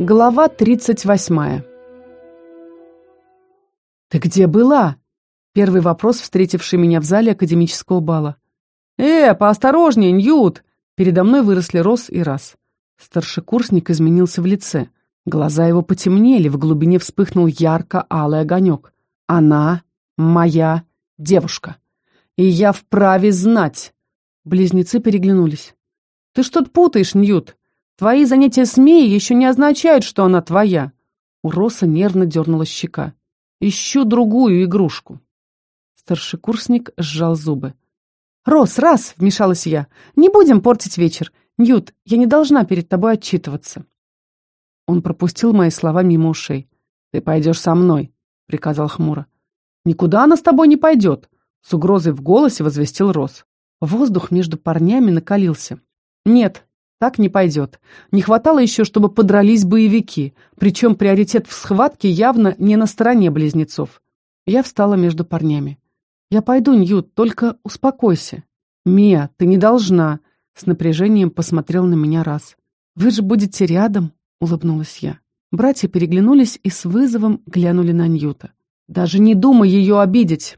Глава 38 «Ты где была?» Первый вопрос, встретивший меня в зале академического бала. «Э, поосторожнее, Ньют!» Передо мной выросли Рос и Раз. Старшекурсник изменился в лице. Глаза его потемнели, в глубине вспыхнул ярко-алый огонек. «Она моя девушка. И я вправе знать!» Близнецы переглянулись. «Ты что-то путаешь, Ньют. Твои занятия с Мией еще не означают, что она твоя. У Роса нервно дернула щека. Ищу другую игрушку. Старшекурсник сжал зубы. «Рос, раз!» — вмешалась я. «Не будем портить вечер. Ньют, я не должна перед тобой отчитываться». Он пропустил мои слова мимо ушей. «Ты пойдешь со мной», — приказал хмуро. «Никуда она с тобой не пойдет», — с угрозой в голосе возвестил Рос. Воздух между парнями накалился. «Нет, так не пойдет. Не хватало еще, чтобы подрались боевики, причем приоритет в схватке явно не на стороне близнецов. Я встала между парнями. «Я пойду, Ньют, только успокойся». «Мия, ты не должна», — с напряжением посмотрел на меня раз. «Вы же будете рядом», — улыбнулась я. Братья переглянулись и с вызовом глянули на Ньюта. «Даже не думай ее обидеть!»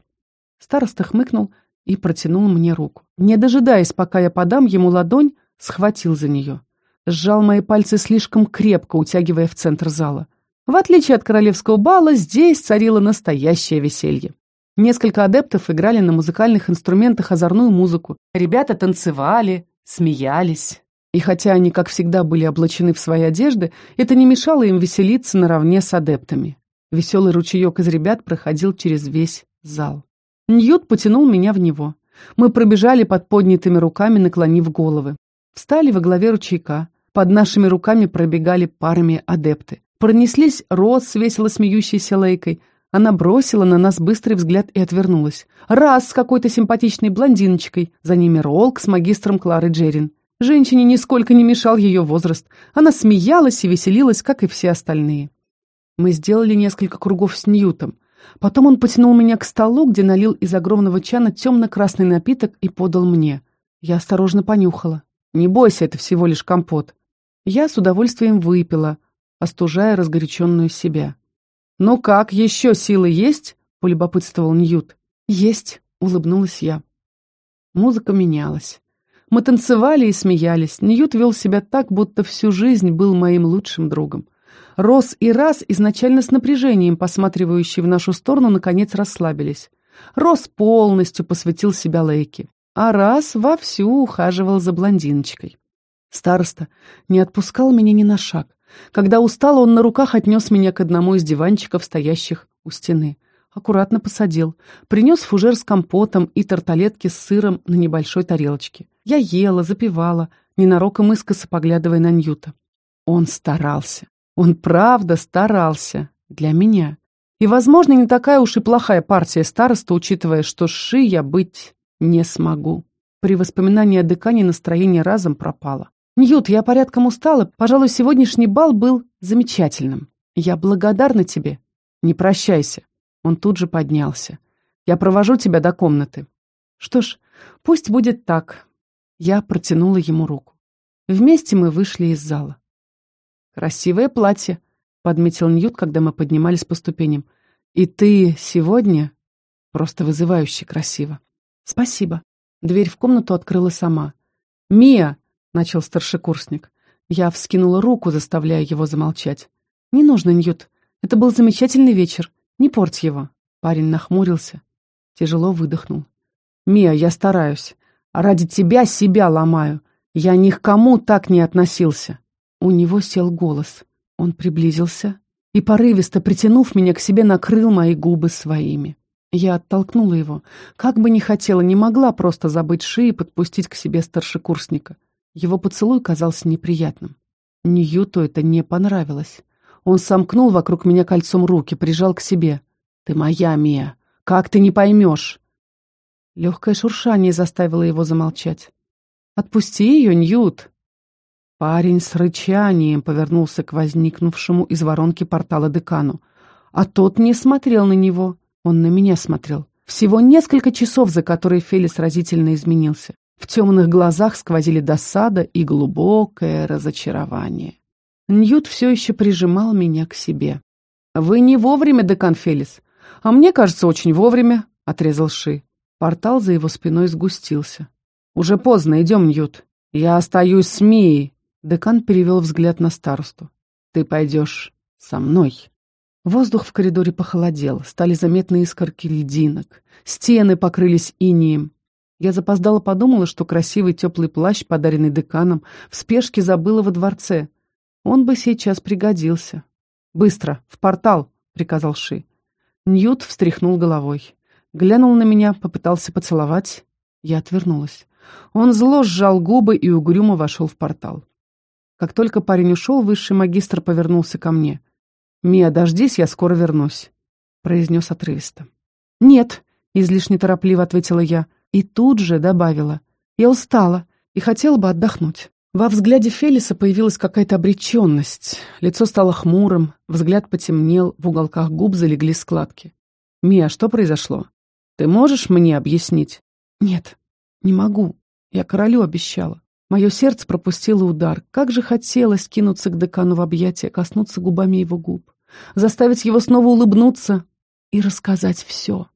Староста хмыкнул и протянул мне руку. Не дожидаясь, пока я подам ему ладонь, схватил за нее. Сжал мои пальцы слишком крепко, утягивая в центр зала. В отличие от королевского бала, здесь царило настоящее веселье. Несколько адептов играли на музыкальных инструментах озорную музыку. Ребята танцевали, смеялись. И хотя они, как всегда, были облачены в свои одежды, это не мешало им веселиться наравне с адептами. Веселый ручеек из ребят проходил через весь зал. Ньют потянул меня в него. Мы пробежали под поднятыми руками, наклонив головы. Встали во главе ручейка. Под нашими руками пробегали парами адепты. Пронеслись Рос весело смеющейся Лейкой. Она бросила на нас быстрый взгляд и отвернулась. Раз с какой-то симпатичной блондиночкой. За ними Ролк с магистром Клары Джерин. Женщине нисколько не мешал ее возраст. Она смеялась и веселилась, как и все остальные. Мы сделали несколько кругов с Ньютом. Потом он потянул меня к столу, где налил из огромного чана темно-красный напиток и подал мне. Я осторожно понюхала. Не бойся, это всего лишь компот. Я с удовольствием выпила, остужая разгоряченную себя. «Ну как, еще силы есть?» — полюбопытствовал Ньют. «Есть», — улыбнулась я. Музыка менялась. Мы танцевали и смеялись. Ньют вел себя так, будто всю жизнь был моим лучшим другом. Рос и Раз, изначально с напряжением посматривающие в нашу сторону, наконец расслабились. Рос полностью посвятил себя Лейке а раз вовсю ухаживал за блондиночкой. Староста не отпускал меня ни на шаг. Когда устал, он на руках отнес меня к одному из диванчиков, стоящих у стены. Аккуратно посадил. Принес фужер с компотом и тарталетки с сыром на небольшой тарелочке. Я ела, запивала, ненароком искоса поглядывая на Ньюта. Он старался. Он правда старался. Для меня. И, возможно, не такая уж и плохая партия староста, учитывая, что ши я быть не смогу. При воспоминании о декане настроение разом пропало. Ньют, я порядком устала. Пожалуй, сегодняшний бал был замечательным. Я благодарна тебе. Не прощайся. Он тут же поднялся. Я провожу тебя до комнаты. Что ж, пусть будет так. Я протянула ему руку. Вместе мы вышли из зала. Красивое платье, подметил Ньют, когда мы поднимались по ступеням. И ты сегодня просто вызывающе красиво. «Спасибо». Дверь в комнату открыла сама. «Мия!» — начал старшекурсник. Я вскинула руку, заставляя его замолчать. «Не нужно, Ньют. Это был замечательный вечер. Не порть его». Парень нахмурился. Тяжело выдохнул. «Мия, я стараюсь. Ради тебя себя ломаю. Я ни к кому так не относился». У него сел голос. Он приблизился и, порывисто притянув меня к себе, накрыл мои губы своими. Я оттолкнула его. Как бы ни хотела, не могла просто забыть шеи и подпустить к себе старшекурсника. Его поцелуй казался неприятным. Ньюту это не понравилось. Он сомкнул вокруг меня кольцом руки, прижал к себе. «Ты моя, Мия! Как ты не поймешь?» Легкое шуршание заставило его замолчать. «Отпусти ее, Ньют!» Парень с рычанием повернулся к возникнувшему из воронки портала декану, а тот не смотрел на него. Он на меня смотрел. Всего несколько часов, за которые Фелис разительно изменился. В темных глазах сквозили досада и глубокое разочарование. Ньют все еще прижимал меня к себе. «Вы не вовремя, декан Фелис. А мне кажется, очень вовремя», — отрезал Ши. Портал за его спиной сгустился. «Уже поздно, идем, Ньют. Я остаюсь с Мией». Декан перевел взгляд на старосту. «Ты пойдешь со мной». Воздух в коридоре похолодел, стали заметны искорки льдинок. Стены покрылись инием. Я запоздала подумала, что красивый теплый плащ, подаренный деканом, в спешке забыла во дворце. Он бы сейчас пригодился. «Быстро, в портал!» — приказал Ши. Ньют встряхнул головой. Глянул на меня, попытался поцеловать. Я отвернулась. Он зло сжал губы и угрюмо вошел в портал. Как только парень ушел, высший магистр повернулся ко мне. «Мия, дождись, я скоро вернусь», — произнес отрывисто. «Нет», — излишне торопливо ответила я, и тут же добавила. «Я устала и хотела бы отдохнуть». Во взгляде Фелиса появилась какая-то обреченность. Лицо стало хмурым, взгляд потемнел, в уголках губ залегли складки. «Мия, что произошло? Ты можешь мне объяснить?» «Нет, не могу. Я королю обещала. Мое сердце пропустило удар. Как же хотелось кинуться к декану в объятия, коснуться губами его губ, заставить его снова улыбнуться и рассказать все.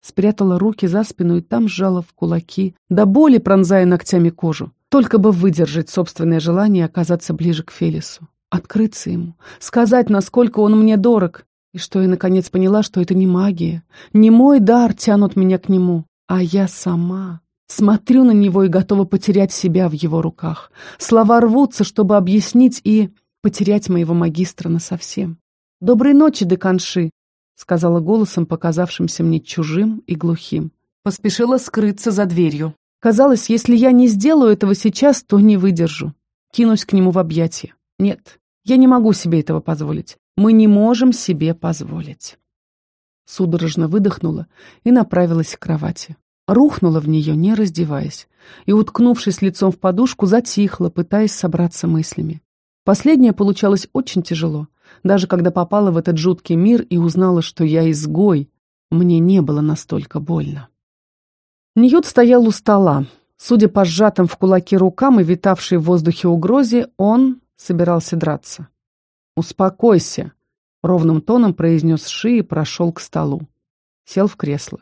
Спрятала руки за спину и там сжала в кулаки, до боли пронзая ногтями кожу. Только бы выдержать собственное желание оказаться ближе к Фелису. Открыться ему, сказать, насколько он мне дорог. И что я наконец поняла, что это не магия, не мой дар тянут меня к нему, а я сама. Смотрю на него и готова потерять себя в его руках. Слова рвутся, чтобы объяснить и потерять моего магистра насовсем. «Доброй ночи, деканши», — сказала голосом, показавшимся мне чужим и глухим. Поспешила скрыться за дверью. Казалось, если я не сделаю этого сейчас, то не выдержу. Кинусь к нему в объятия. Нет, я не могу себе этого позволить. Мы не можем себе позволить. Судорожно выдохнула и направилась к кровати рухнула в нее, не раздеваясь, и, уткнувшись лицом в подушку, затихла, пытаясь собраться мыслями. Последнее получалось очень тяжело. Даже когда попала в этот жуткий мир и узнала, что я изгой, мне не было настолько больно. Ньют стоял у стола. Судя по сжатым в кулаки рукам и витавшей в воздухе угрозе, он собирался драться. «Успокойся», — ровным тоном произнес Ши и прошел к столу. Сел в кресло.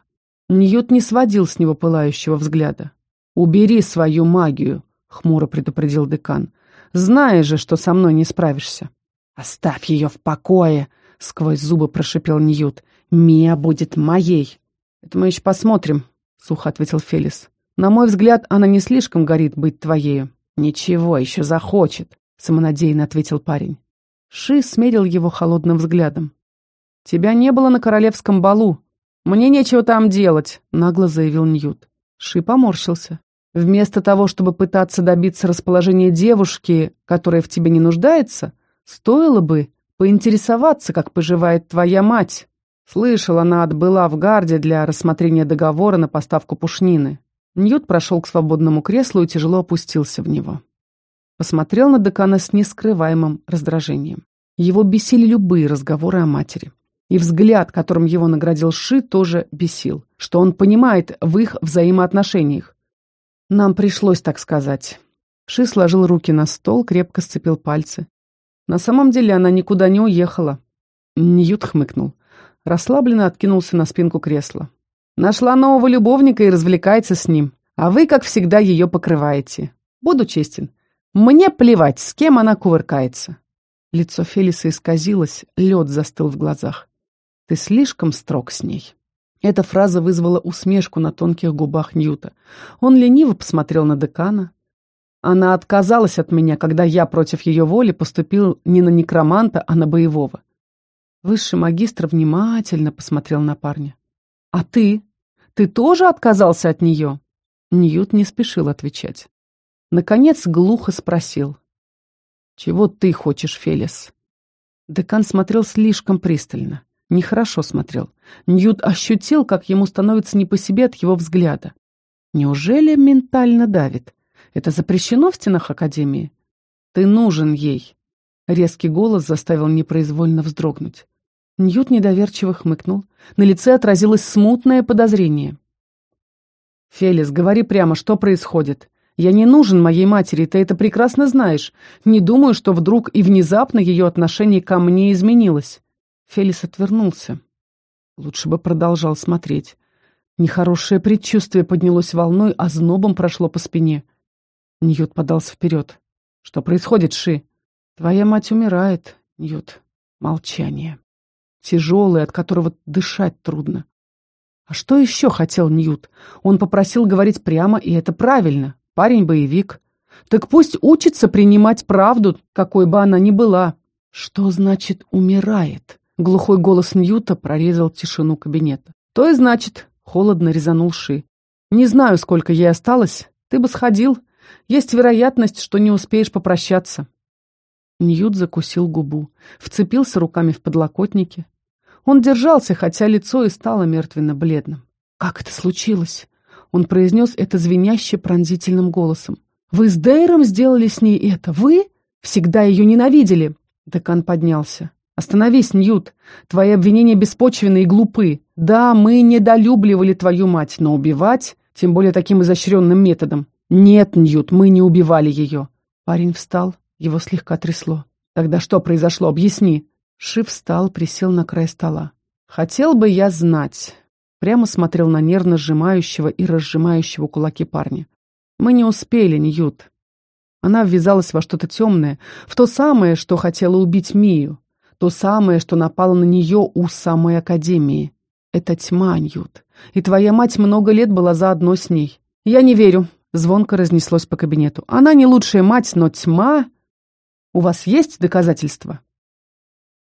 Ньют не сводил с него пылающего взгляда. «Убери свою магию», — хмуро предупредил декан. «Знаешь же, что со мной не справишься». «Оставь ее в покое», — сквозь зубы прошипел Ньют. «Мия будет моей». «Это мы еще посмотрим», — сухо ответил Фелис. «На мой взгляд, она не слишком горит быть твоею». «Ничего, еще захочет», — самонадеянно ответил парень. Ши смерил его холодным взглядом. «Тебя не было на королевском балу», «Мне нечего там делать», — нагло заявил Ньют. Ши поморщился. «Вместо того, чтобы пытаться добиться расположения девушки, которая в тебе не нуждается, стоило бы поинтересоваться, как поживает твоя мать». Слышал, она отбыла в гарде для рассмотрения договора на поставку пушнины. Ньют прошел к свободному креслу и тяжело опустился в него. Посмотрел на декана с нескрываемым раздражением. Его бесили любые разговоры о матери. И взгляд, которым его наградил Ши, тоже бесил, что он понимает в их взаимоотношениях. Нам пришлось так сказать. Ши сложил руки на стол, крепко сцепил пальцы. На самом деле она никуда не уехала. Ньют хмыкнул. Расслабленно откинулся на спинку кресла. Нашла нового любовника и развлекается с ним. А вы, как всегда, ее покрываете. Буду честен. Мне плевать, с кем она кувыркается. Лицо Фелиса исказилось, лед застыл в глазах. Ты слишком строг с ней». Эта фраза вызвала усмешку на тонких губах Ньюта. Он лениво посмотрел на декана. Она отказалась от меня, когда я против ее воли поступил не на некроманта, а на боевого. Высший магистр внимательно посмотрел на парня. «А ты? Ты тоже отказался от нее?» Ньют не спешил отвечать. Наконец глухо спросил. «Чего ты хочешь, Фелис?» Декан смотрел слишком пристально. Нехорошо смотрел. Ньют ощутил, как ему становится не по себе от его взгляда. Неужели ментально давит? Это запрещено в стенах Академии? Ты нужен ей. Резкий голос заставил непроизвольно вздрогнуть. Ньют недоверчиво хмыкнул. На лице отразилось смутное подозрение. «Фелис, говори прямо, что происходит. Я не нужен моей матери, ты это прекрасно знаешь. Не думаю, что вдруг и внезапно ее отношение ко мне изменилось». Фелис отвернулся. Лучше бы продолжал смотреть. Нехорошее предчувствие поднялось волной, а знобом прошло по спине. Ньют подался вперед. «Что происходит, Ши?» «Твоя мать умирает, Ньют». Молчание. Тяжелое, от которого дышать трудно. А что еще хотел Ньют? Он попросил говорить прямо, и это правильно. Парень боевик. Так пусть учится принимать правду, какой бы она ни была. Что значит «умирает»? Глухой голос Ньюта прорезал тишину кабинета. То и значит, холодно резанул Ши. Не знаю, сколько ей осталось. Ты бы сходил. Есть вероятность, что не успеешь попрощаться. Ньют закусил губу, вцепился руками в подлокотники. Он держался, хотя лицо и стало мертвенно-бледным. «Как это случилось?» Он произнес это звеняще пронзительным голосом. «Вы с Дейром сделали с ней это? Вы? Всегда ее ненавидели!» Декан поднялся. «Остановись, Ньют. Твои обвинения беспочвенны и глупы. Да, мы недолюбливали твою мать, но убивать, тем более таким изощренным методом. Нет, Ньют, мы не убивали ее». Парень встал, его слегка трясло. «Тогда что произошло? Объясни». Шив встал, присел на край стола. «Хотел бы я знать». Прямо смотрел на нервно сжимающего и разжимающего кулаки парня. «Мы не успели, Ньют». Она ввязалась во что-то темное, в то самое, что хотела убить Мию, то самое, что напало на нее у самой Академии. Это тьма, Ньют. И твоя мать много лет была заодно с ней. Я не верю. Звонко разнеслось по кабинету. Она не лучшая мать, но тьма... У вас есть доказательства?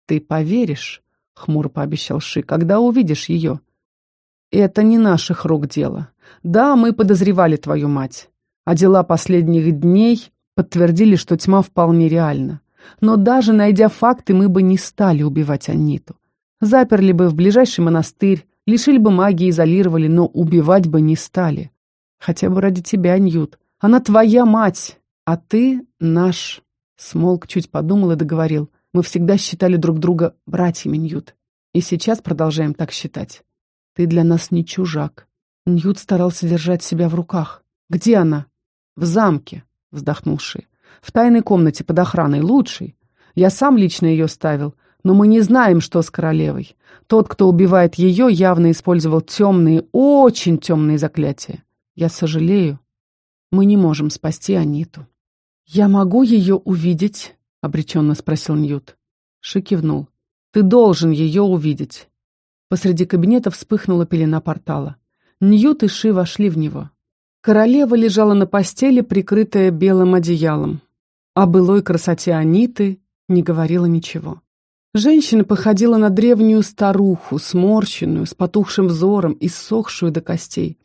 Ты поверишь, хмуро пообещал Ши, когда увидишь ее. Это не наших рук дело. Да, мы подозревали твою мать. А дела последних дней подтвердили, что тьма вполне реальна. Но даже найдя факты, мы бы не стали убивать Аниту. Заперли бы в ближайший монастырь, лишили бы магии, изолировали, но убивать бы не стали. Хотя бы ради тебя, Ньют. Она твоя мать, а ты наш Смолк чуть подумал и договорил. Мы всегда считали друг друга братьями, Ньют. И сейчас продолжаем так считать. Ты для нас не чужак. Ньют старался держать себя в руках. Где она? В замке, вздохнул Ши. В тайной комнате под охраной, лучшей. Я сам лично ее ставил, но мы не знаем, что с королевой. Тот, кто убивает ее, явно использовал темные, очень темные заклятия. Я сожалею. Мы не можем спасти Аниту. «Я могу ее увидеть?» — обреченно спросил Ньют. Ши кивнул. «Ты должен ее увидеть». Посреди кабинета вспыхнула пелена портала. Ньют и Ши вошли в него. Королева лежала на постели, прикрытая белым одеялом. О былой красоте Аниты не говорила ничего. Женщина походила на древнюю старуху, сморщенную, с потухшим взором и ссохшую до костей.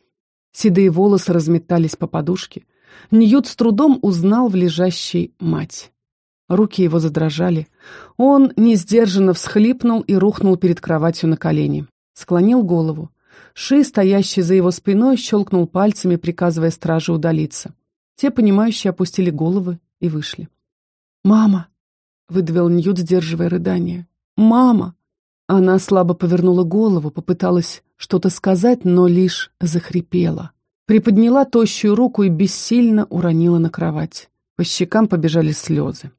Седые волосы разметались по подушке. Ньют с трудом узнал в лежащей мать. Руки его задрожали. Он несдержанно всхлипнул и рухнул перед кроватью на колени. Склонил голову. Ши, стоящий за его спиной, щелкнул пальцами, приказывая страже удалиться. Те, понимающие, опустили головы и вышли. «Мама!» — выдавил Ньют, сдерживая рыдание. «Мама!» Она слабо повернула голову, попыталась что-то сказать, но лишь захрипела. Приподняла тощую руку и бессильно уронила на кровать. По щекам побежали слезы.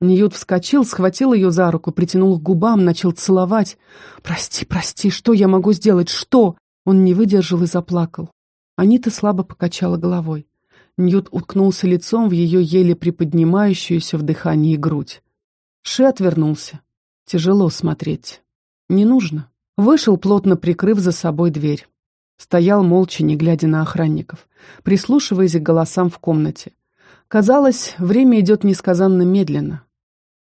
Ньют вскочил, схватил ее за руку, притянул к губам, начал целовать. «Прости, прости, что я могу сделать? Что?» Он не выдержал и заплакал. Анита слабо покачала головой. Ньют уткнулся лицом в ее еле приподнимающуюся в дыхании грудь. Ши отвернулся. Тяжело смотреть. Не нужно. Вышел, плотно прикрыв за собой дверь. Стоял молча, не глядя на охранников, прислушиваясь к голосам в комнате. Казалось, время идет несказанно медленно.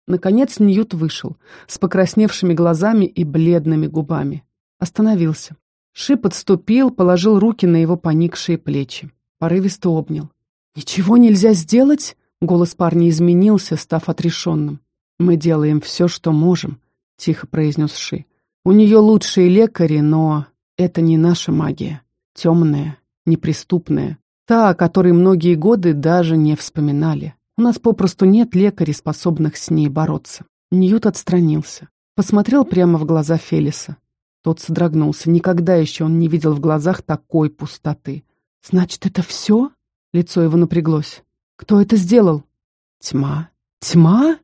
Наконец Ньют вышел, с покрасневшими глазами и бледными губами. Остановился. Шип отступил, положил руки на его поникшие плечи. Порывисто обнял. «Ничего нельзя сделать?» Голос парня изменился, став отрешенным. «Мы делаем все, что можем», — тихо произнес Ши. «У нее лучшие лекари, но это не наша магия. Темная, неприступная. Та, о которой многие годы даже не вспоминали. У нас попросту нет лекарей, способных с ней бороться. Ньют отстранился. Посмотрел прямо в глаза Фелиса. Тот содрогнулся. Никогда еще он не видел в глазах такой пустоты. «Значит, это все?» — Лицо его напряглось. «Кто это сделал?» «Тьма». «Тьма?»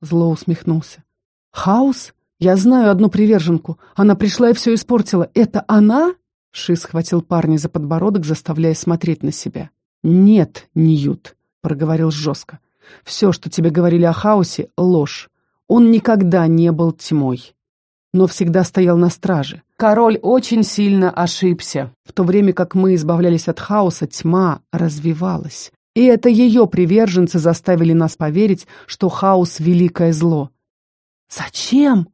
Зло усмехнулся. «Хаос? Я знаю одну приверженку. Она пришла и все испортила. Это она?» Ши схватил парня за подбородок, заставляя смотреть на себя. «Нет, Ньют», — проговорил жестко. «Все, что тебе говорили о хаосе, — ложь. Он никогда не был тьмой, но всегда стоял на страже. Король очень сильно ошибся. В то время как мы избавлялись от хаоса, тьма развивалась. И это ее приверженцы заставили нас поверить, что хаос — великое зло. «Зачем?» —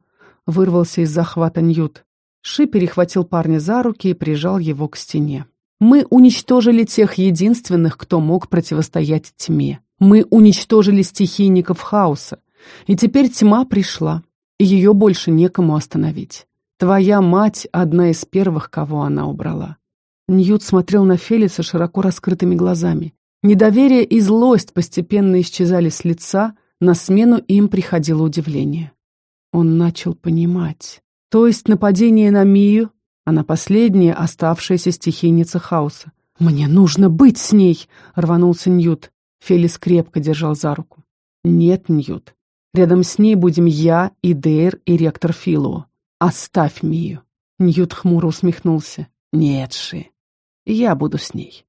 вырвался из захвата Ньют. Ши перехватил парня за руки и прижал его к стене. «Мы уничтожили тех единственных, кто мог противостоять тьме. Мы уничтожили стихийников хаоса. И теперь тьма пришла, и ее больше некому остановить. Твоя мать — одна из первых, кого она убрала». Ньют смотрел на Фелиса широко раскрытыми глазами. Недоверие и злость постепенно исчезали с лица, на смену им приходило удивление. Он начал понимать. То есть нападение на Мию, она последняя оставшаяся стихийница хаоса. «Мне нужно быть с ней!» — рванулся Ньют. Фелис крепко держал за руку. «Нет, Ньют. Рядом с ней будем я, и Дейр, и ректор Филуо. Оставь Мию». Ньют хмуро усмехнулся. «Нет, Ши, я буду с ней».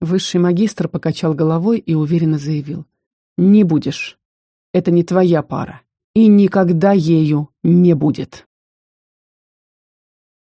Высший магистр покачал головой и уверенно заявил. «Не будешь. Это не твоя пара. И никогда ею не будет».